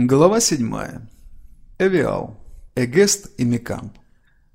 Глава 7. Эвиал. Эгест и Микамп.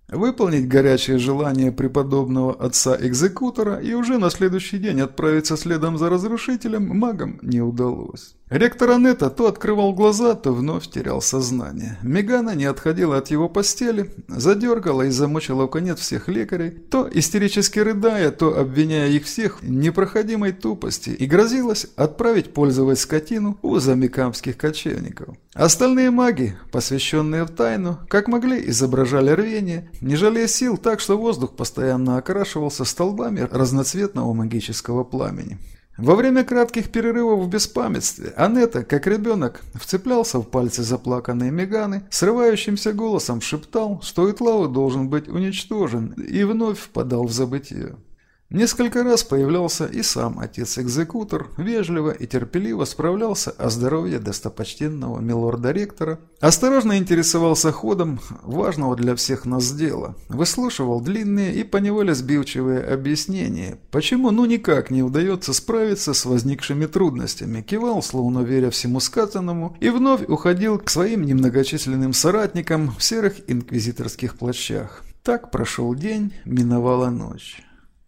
Выполнить горячее желание преподобного отца-экзекутора и уже на следующий день отправиться следом за разрушителем магам не удалось. Ректор Анетта то открывал глаза, то вновь терял сознание. Мегана не отходила от его постели, задергала и замучила в конец всех лекарей, то истерически рыдая, то обвиняя их всех в непроходимой тупости и грозилась отправить пользовать скотину у замикамских кочевников. Остальные маги, посвященные в тайну, как могли изображали рвение, не жалея сил так, что воздух постоянно окрашивался столбами разноцветного магического пламени. Во время кратких перерывов в беспамятстве Анетта, как ребенок, вцеплялся в пальцы заплаканной Меганы, срывающимся голосом шептал, что Итлау должен быть уничтожен, и вновь впадал в забытие. Несколько раз появлялся и сам отец-экзекутор, вежливо и терпеливо справлялся о здоровье достопочтенного милорда-ректора, осторожно интересовался ходом важного для всех нас дела, выслушивал длинные и поневоле сбивчивые объяснения, почему ну никак не удается справиться с возникшими трудностями, кивал, словно веря всему сказанному, и вновь уходил к своим немногочисленным соратникам в серых инквизиторских плащах. Так прошел день, миновала ночь.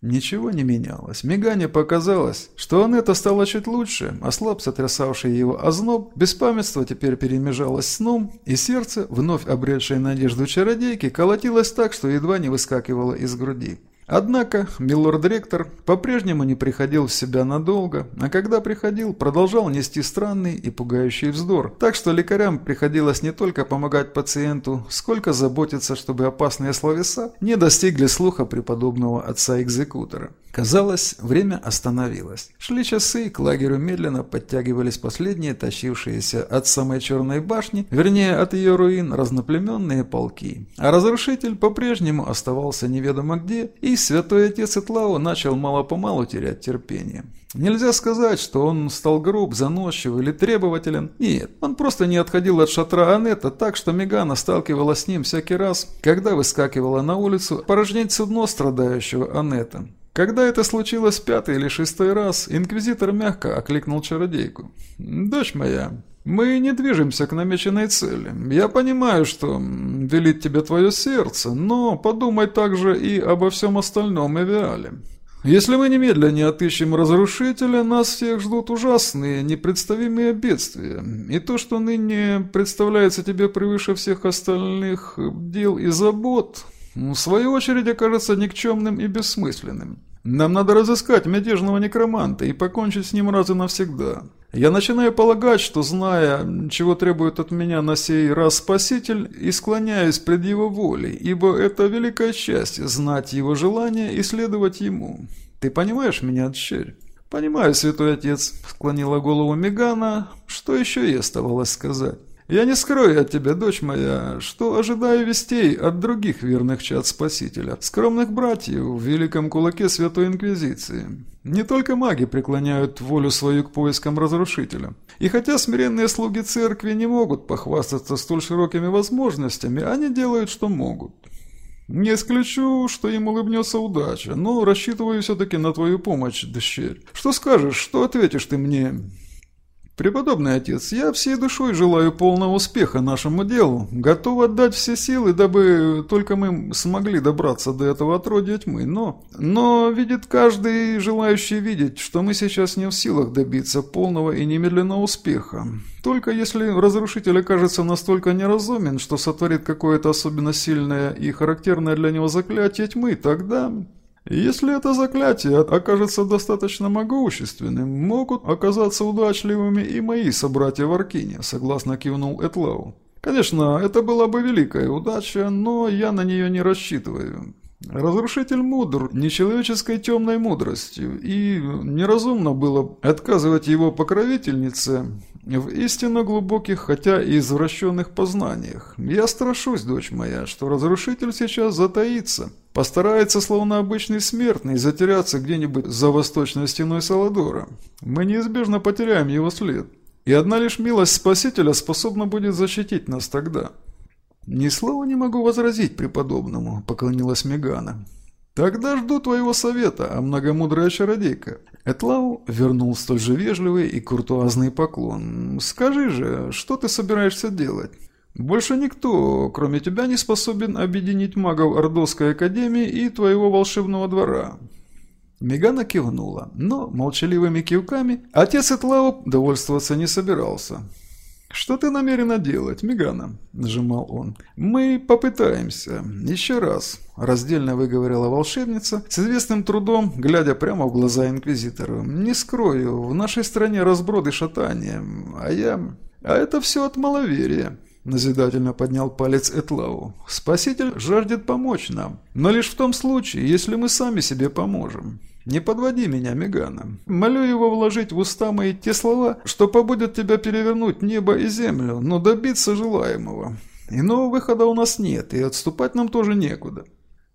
Ничего не менялось. Мигане показалось, что Анетта стала чуть лучше, а слаб сотрясавший его озноб, беспамятство теперь перемежалось сном, и сердце, вновь обретшее надежду чародейки, колотилось так, что едва не выскакивало из груди. Однако милорд-ректор по-прежнему не приходил в себя надолго, а когда приходил, продолжал нести странный и пугающий вздор, так что лекарям приходилось не только помогать пациенту, сколько заботиться, чтобы опасные словеса не достигли слуха преподобного отца-экзекутора. Казалось, время остановилось. Шли часы, к лагерю медленно подтягивались последние тащившиеся от самой черной башни, вернее от ее руин, разноплеменные полки. А разрушитель по-прежнему оставался неведомо где, и святой отец Итлау начал мало-помалу терять терпение. Нельзя сказать, что он стал груб, заносчив или требователен. Нет, он просто не отходил от шатра Анетта так, что Мегана сталкивалась с ним всякий раз, когда выскакивала на улицу порожнить судно страдающего Анетта. Когда это случилось пятый или шестой раз, инквизитор мягко окликнул чародейку. «Дочь моя, мы не движемся к намеченной цели. Я понимаю, что велит тебе твое сердце, но подумай также и обо всем остальном Эвиале. Если мы немедленно не отыщем разрушителя, нас всех ждут ужасные, непредставимые бедствия. И то, что ныне представляется тебе превыше всех остальных дел и забот, в свою очередь окажется никчемным и бессмысленным. Нам надо разыскать мятежного некроманта и покончить с ним раз и навсегда. Я начинаю полагать, что, зная, чего требует от меня на сей раз Спаситель, и склоняюсь пред его волей, ибо это великое счастье – знать его желание и следовать ему. Ты понимаешь меня, дщерь?» «Понимаю, святой отец», – склонила голову Мегана. «Что еще ей оставалось сказать?» Я не скрою от тебя, дочь моя, что ожидаю вестей от других верных чад Спасителя, скромных братьев в великом кулаке Святой Инквизиции. Не только маги преклоняют волю свою к поискам разрушителя. И хотя смиренные слуги церкви не могут похвастаться столь широкими возможностями, они делают, что могут. Не исключу, что им улыбнется удача, но рассчитываю все-таки на твою помощь, дощерь. Что скажешь, что ответишь ты мне?» «Преподобный отец, я всей душой желаю полного успеха нашему делу, готов отдать все силы, дабы только мы смогли добраться до этого отродья тьмы, но... Но видит каждый желающий видеть, что мы сейчас не в силах добиться полного и немедленного успеха. Только если разрушитель окажется настолько неразумен, что сотворит какое-то особенно сильное и характерное для него заклятие тьмы, тогда если это заклятие окажется достаточно могущественным, могут оказаться удачливыми и мои собратья в Аркине, согласно кивнул Этлау. Конечно, это была бы великая удача, но я на нее не рассчитываю. Разрушитель мудр нечеловеческой темной мудростью, и неразумно было отказывать его покровительнице в истинно глубоких, хотя и извращенных познаниях. Я страшусь, дочь моя, что разрушитель сейчас затаится, постарается, словно обычный смертный, затеряться где-нибудь за восточной стеной Саладора. Мы неизбежно потеряем его след. И одна лишь милость Спасителя способна будет защитить нас тогда. «Ни слова не могу возразить преподобному», — поклонилась Мегана. «Тогда жду твоего совета, а многомудрая чародейка». Этлау вернул столь же вежливый и куртуазный поклон. «Скажи же, что ты собираешься делать?» «Больше никто, кроме тебя, не способен объединить магов Ордовской Академии и твоего волшебного двора». Мегана кивнула, но молчаливыми кивками отец Этлау довольствоваться не собирался. «Что ты намерена делать, Мегана?» – нажимал он. «Мы попытаемся. Еще раз», – раздельно выговорила волшебница, с известным трудом, глядя прямо в глаза Инквизитору. «Не скрою, в нашей стране разброд и шатание, а я... А это все от маловерия». Назидательно поднял палец Этлау. «Спаситель жаждет помочь нам, но лишь в том случае, если мы сами себе поможем. Не подводи меня, Мегана. Молю его вложить в уста мои те слова, что побудят тебя перевернуть небо и землю, но добиться желаемого. Иного выхода у нас нет, и отступать нам тоже некуда».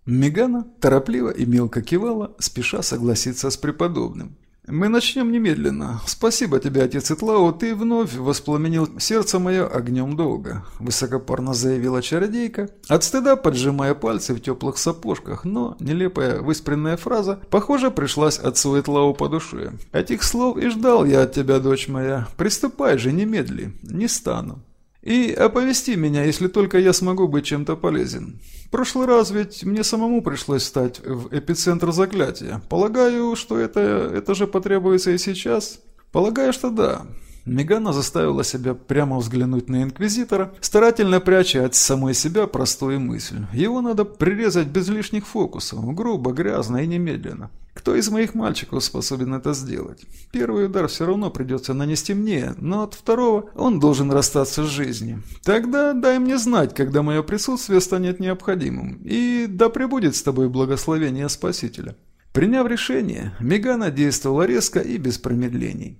Мегана торопливо и мелко кивала, спеша согласиться с преподобным. «Мы начнем немедленно. Спасибо тебе, отец Итлау, ты вновь воспламенил сердце мое огнем долга», – высокопарно заявила чародейка, от стыда поджимая пальцы в теплых сапожках, но нелепая выспренная фраза, похоже, пришлась отцу Итлау по душе. «Этих слов и ждал я от тебя, дочь моя. Приступай же, немедли. Не стану». И оповести меня, если только я смогу быть чем-то полезен. Прошлый раз ведь мне самому пришлось стать в эпицентр заклятия. Полагаю, что это, это же потребуется и сейчас? Полагаю, что да. Мегана заставила себя прямо взглянуть на Инквизитора, старательно пряча от самой себя простую мысль. Его надо прирезать без лишних фокусов, грубо, грязно и немедленно. Кто из моих мальчиков способен это сделать? Первый удар все равно придется нанести мне, но от второго он должен расстаться с жизнью. Тогда дай мне знать, когда мое присутствие станет необходимым, и да пребудет с тобой благословение Спасителя. Приняв решение, Мегана действовала резко и без промедлений.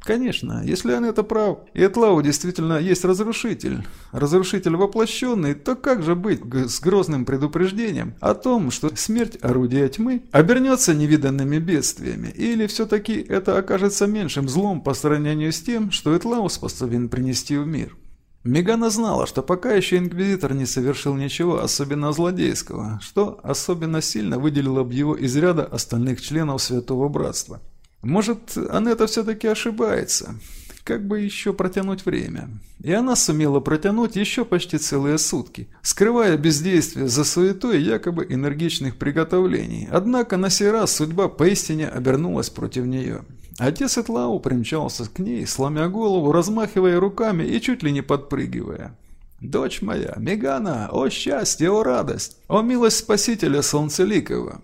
Конечно, если он это прав, и Этлау действительно есть разрушитель, разрушитель воплощенный, то как же быть с грозным предупреждением о том, что смерть орудия тьмы обернется невиданными бедствиями, или все-таки это окажется меньшим злом по сравнению с тем, что Этлау способен принести в мир? Мегана знала, что пока еще Инквизитор не совершил ничего особенно злодейского, что особенно сильно выделило бы его из ряда остальных членов Святого Братства. Может, Анетта все-таки ошибается. Как бы еще протянуть время? И она сумела протянуть еще почти целые сутки, скрывая бездействие за суетой якобы энергичных приготовлений. Однако на сей раз судьба поистине обернулась против нее. Отец Этлау примчался к ней, сломя голову, размахивая руками и чуть ли не подпрыгивая. «Дочь моя, Мегана, о счастье, о радость, о милость Спасителя Солнцеликова!»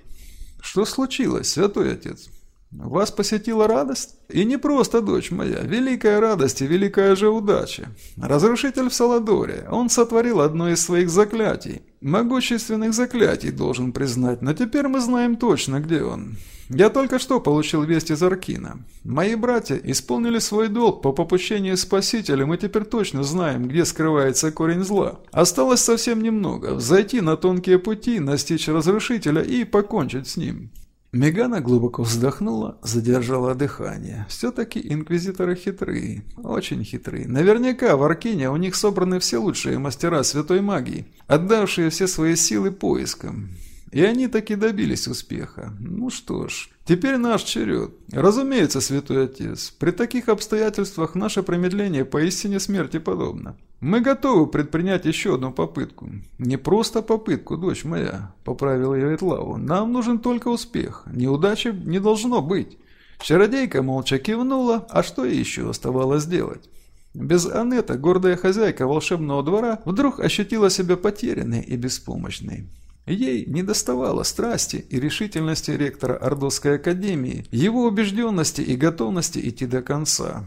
«Что случилось, святой отец?» Вас посетила радость? И не просто, дочь моя, великая радость и великая же удача. Разрушитель в Саладоре, он сотворил одно из своих заклятий. Могущественных заклятий, должен признать, но теперь мы знаем точно, где он. Я только что получил весть из Аркина. Мои братья исполнили свой долг по попущению Спасителя, мы теперь точно знаем, где скрывается корень зла. Осталось совсем немного, зайти на тонкие пути, настичь Разрушителя и покончить с ним. Мегана глубоко вздохнула, задержала дыхание. Все-таки инквизиторы хитрые, очень хитрые. Наверняка в Аркине у них собраны все лучшие мастера святой магии, отдавшие все свои силы поискам. И они таки добились успеха. Ну что ж, теперь наш черед. Разумеется, святой отец, при таких обстоятельствах наше промедление поистине смерти подобно. Мы готовы предпринять еще одну попытку. Не просто попытку, дочь моя, поправил ее Этлаву. Нам нужен только успех. Неудачи не должно быть. Чародейка молча кивнула, а что еще оставалось делать? Без Анетта гордая хозяйка волшебного двора вдруг ощутила себя потерянной и беспомощной. Ей не доставало страсти и решительности ректора Ордовской академии, его убежденности и готовности идти до конца.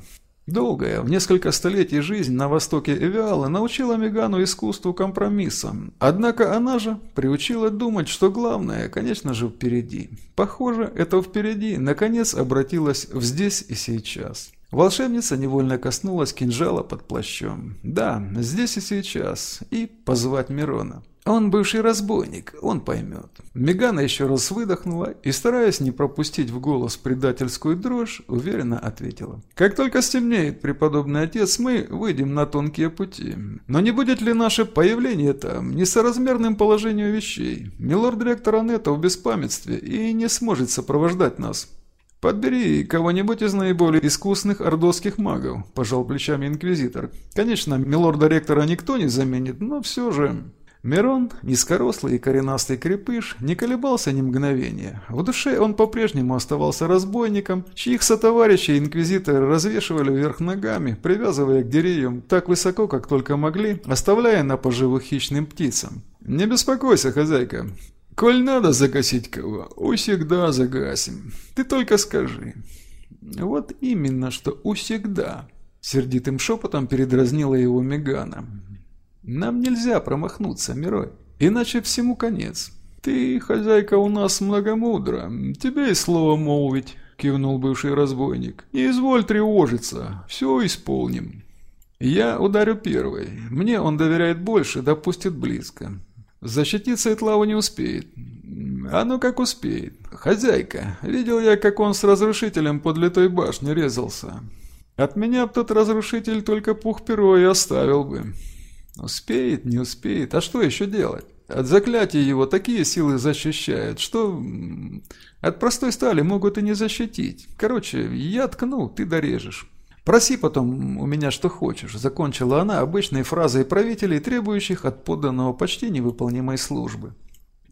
Долгая, в несколько столетий жизнь на востоке Эвиала научила Мегану искусству компромисса. Однако она же приучила думать, что главное, конечно же, впереди. Похоже, это впереди наконец обратилось в здесь и сейчас. Волшебница невольно коснулась кинжала под плащом. Да, здесь и сейчас. И позвать Мирона. Он бывший разбойник, он поймет. Мегана еще раз выдохнула и, стараясь не пропустить в голос предательскую дрожь, уверенно ответила. «Как только стемнеет, преподобный отец, мы выйдем на тонкие пути. Но не будет ли наше появление там несоразмерным положению вещей? Милорд-ректор Анетта в беспамятстве и не сможет сопровождать нас». «Подбери кого-нибудь из наиболее искусных ордовских магов», – пожал плечами инквизитор. «Конечно, милорда-ректора никто не заменит, но все же...» Мирон, низкорослый и коренастый крепыш, не колебался ни мгновения. В душе он по-прежнему оставался разбойником, чьих сотоварищей инквизиторы развешивали вверх ногами, привязывая к деревьям так высоко, как только могли, оставляя на поживу хищным птицам. «Не беспокойся, хозяйка. Коль надо загасить кого, усегда загасим. Ты только скажи». «Вот именно, что усегда», — сердитым шепотом передразнила его Мегана. Нам нельзя промахнуться, Мирой, иначе всему конец. Ты, хозяйка, у нас многомудра, тебе и слово молвить, кивнул бывший разбойник. Не изволь тревожиться, все исполним. Я ударю первый. Мне он доверяет больше, допустит близко. Защититься Этлаву не успеет. А ну как успеет. Хозяйка, видел я, как он с разрушителем подле той башни резался. От меня б тот разрушитель только пух перо и оставил бы. Успеет, не успеет. А что еще делать? От заклятия его такие силы защищают, что от простой стали могут и не защитить. Короче, я ткну, ты дорежешь. Проси потом у меня что хочешь, закончила она обычной фразой правителей, требующих от подданного почти невыполнимой службы.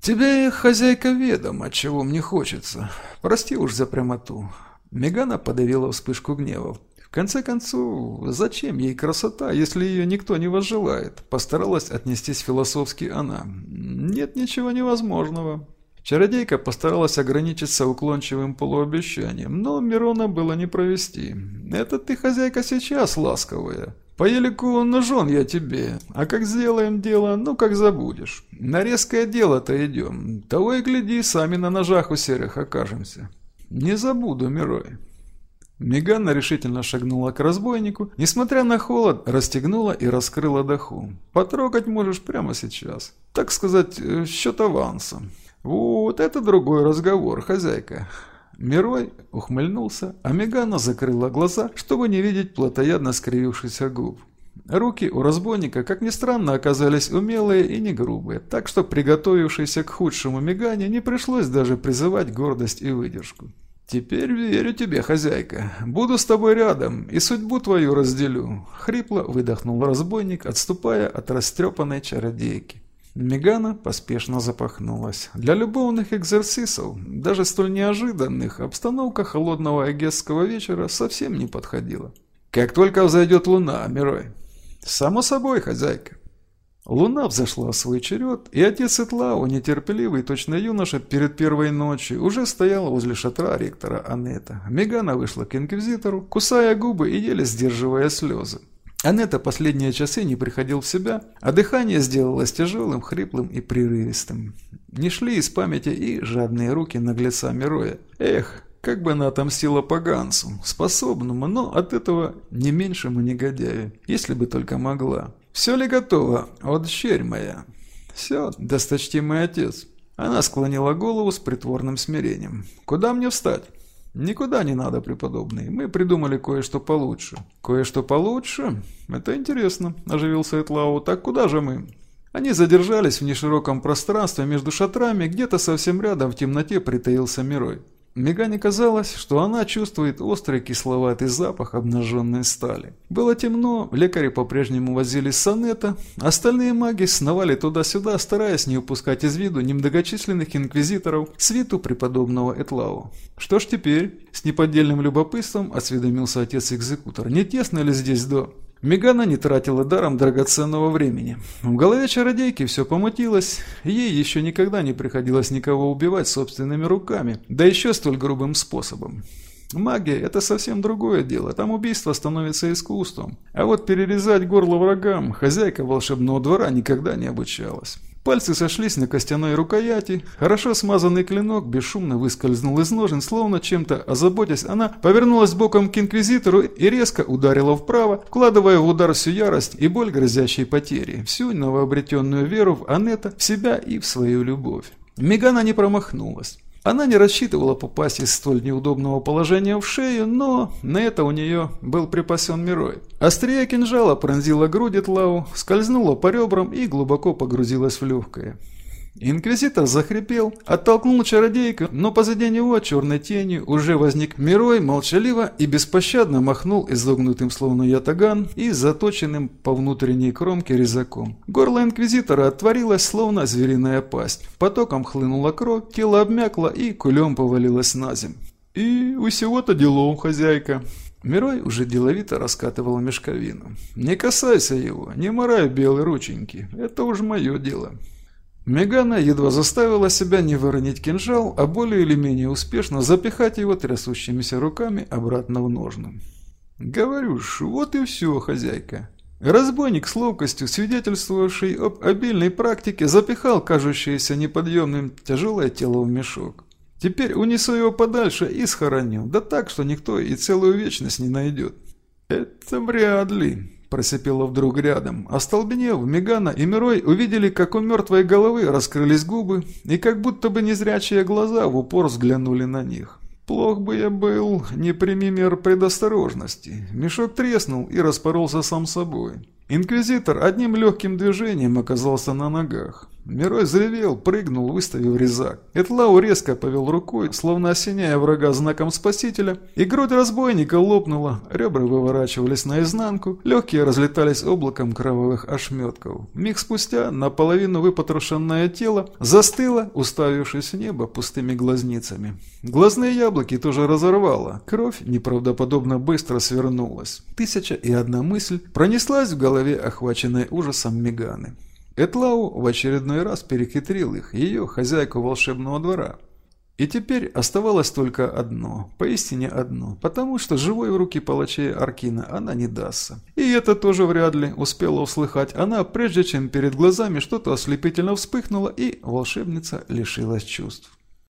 Тебе, хозяйка, ведомо, чего мне хочется. Прости уж за прямоту. Мегана подавила вспышку гнева конце концов, зачем ей красота, если ее никто не возжелает? Постаралась отнестись философски она. Нет ничего невозможного. Чародейка постаралась ограничиться уклончивым полуобещанием, но Мирона было не провести. «Это ты, хозяйка, сейчас ласковая. По елику ножон я тебе, а как сделаем дело, ну как забудешь. На резкое дело-то идем, того и гляди, сами на ножах у серых окажемся. Не забуду, Мирой». Мегана решительно шагнула к разбойнику, несмотря на холод, расстегнула и раскрыла даху. «Потрогать можешь прямо сейчас. Так сказать, э, счет аванса». «Вот это другой разговор, хозяйка». Мирой ухмыльнулся, а Мегана закрыла глаза, чтобы не видеть плотоядно скривившихся губ. Руки у разбойника, как ни странно, оказались умелые и не грубые, так что приготовившейся к худшему Мегане не пришлось даже призывать гордость и выдержку. «Теперь верю тебе, хозяйка. Буду с тобой рядом и судьбу твою разделю», — хрипло выдохнул разбойник, отступая от растрепанной чародейки. Мегана поспешно запахнулась. Для любовных экзерсисов, даже столь неожиданных, обстановка холодного эгесского вечера совсем не подходила. «Как только взойдет луна, Мирой». «Само собой, хозяйка». Луна взошла в свой черед, и отец Итлау, нетерпеливый, точно юноша, перед первой ночью, уже стоял возле шатра ректора Анета. Мегана вышла к инквизитору, кусая губы и еле сдерживая слезы. Анетта последние часы не приходил в себя, а дыхание сделалось тяжелым, хриплым и прерывистым. Не шли из памяти и жадные руки наглеца Мироя. Эх, как бы она отомстила поганцу, способному, но от этого не меньшему негодяю, если бы только могла. «Все ли готово, от щерь моя?» «Все, досточтимый отец». Она склонила голову с притворным смирением. «Куда мне встать?» «Никуда не надо, преподобный. Мы придумали кое-что получше». «Кое-что получше? Это интересно», – оживился Этлау. «Так куда же мы?» Они задержались в нешироком пространстве между шатрами, где-то совсем рядом в темноте притаился Мирой. Мегане казалось, что она чувствует острый кисловатый запах обнаженной стали. Было темно, лекари по-прежнему возились с Анетта, остальные маги сновали туда-сюда, стараясь не упускать из виду немногочисленных инквизиторов свиту преподобного Этлау. Что ж теперь? С неподдельным любопытством осведомился отец-экзекутор. Не тесно ли здесь до... Мегана не тратила даром драгоценного времени. В голове чародейки все помутилось, ей еще никогда не приходилось никого убивать собственными руками, да еще столь грубым способом. Магия – это совсем другое дело, там убийство становится искусством. А вот перерезать горло врагам хозяйка волшебного двора никогда не обучалась. Пальцы сошлись на костяной рукояти, хорошо смазанный клинок бесшумно выскользнул из ножен, словно чем-то озаботясь, она повернулась боком к инквизитору и резко ударила вправо, вкладывая в удар всю ярость и боль грозящей потери, всю новообретенную веру в Анетта, в себя и в свою любовь. Мегана не промахнулась. Она не рассчитывала попасть из столь неудобного положения в шею, но на это у нее был припасен Мирой. Острие кинжала пронзила грудь Этлау, скользнула по ребрам и глубоко погрузилась в легкое. Инквизитор захрипел, оттолкнул чародейку, но позади него черной тенью уже возник Мирой, молчаливо и беспощадно махнул изогнутым словно ятаган и заточенным по внутренней кромке резаком. Горло инквизитора отворилось, словно звериная пасть. Потоком хлынула кровь, тело обмякло и кулем повалилось на земь. «И у всего-то делов, хозяйка», Мирой уже деловито раскатывал мешковину. «Не касайся его, не морай белые рученьки, это уж мое дело». Мегана едва заставила себя не выронить кинжал, а более или менее успешно запихать его трясущимися руками обратно в ножны. «Говорю ж, вот и все, хозяйка». Разбойник с ловкостью, свидетельствовавший об обильной практике, запихал кажущееся неподъемным тяжелое тело в мешок. Теперь унесу его подальше и схороню, да так, что никто и целую вечность не найдет. Это вряд ли просипела вдруг рядом. Остолбенев, Мегана и Мирой увидели, как у мертвой головы раскрылись губы, и как будто бы незрячие глаза в упор взглянули на них. Плох бы я был, не прими мер предосторожности. Мешок треснул и распоролся сам собой. Инквизитор одним легким движением оказался на ногах. Мирой заревел, прыгнул, выставив резак. Этлау резко повел рукой, словно осеняя врага знаком спасителя, и грудь разбойника лопнула, ребра выворачивались наизнанку, легкие разлетались облаком кровавых ошметков. Миг спустя наполовину выпотрошенное тело застыло, уставившись в небо пустыми глазницами. Глазные яблоки тоже разорвало, кровь неправдоподобно быстро свернулась. Тысяча и одна мысль пронеслась в голове, охваченной ужасом Меганы. Этлау в очередной раз перехитрил их, ее, хозяйку волшебного двора. И теперь оставалось только одно, поистине одно, потому что живой в руки палачей Аркина она не дастся. И это тоже вряд ли успела услыхать она, прежде чем перед глазами что-то ослепительно вспыхнуло, и волшебница лишилась чувств.